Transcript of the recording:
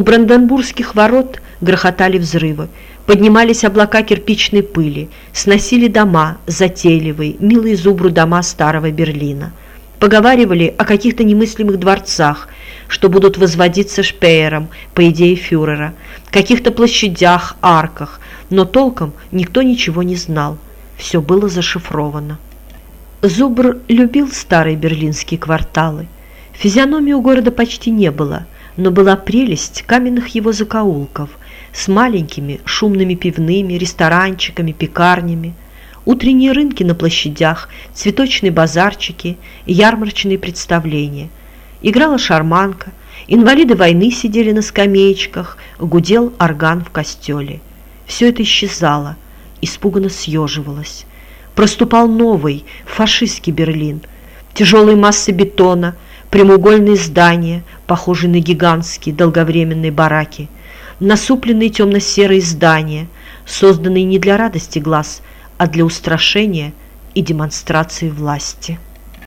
У Бранденбургских ворот грохотали взрывы, поднимались облака кирпичной пыли, сносили дома, затейливые, милые зубру дома старого Берлина. Поговаривали о каких-то немыслимых дворцах, что будут возводиться Шпеером, по идее фюрера, каких-то площадях, арках, но толком никто ничего не знал. Все было зашифровано. Зубр любил старые берлинские кварталы. Физиономии у города почти не было, но была прелесть каменных его закоулков с маленькими шумными пивными, ресторанчиками, пекарнями, утренние рынки на площадях, цветочные базарчики, ярмарочные представления. Играла шарманка, инвалиды войны сидели на скамеечках, гудел орган в костеле. Все это исчезало, испуганно съеживалось проступал новый, фашистский Берлин. Тяжелые массы бетона, прямоугольные здания, похожие на гигантские долговременные бараки, насупленные темно-серые здания, созданные не для радости глаз, а для устрашения и демонстрации власти.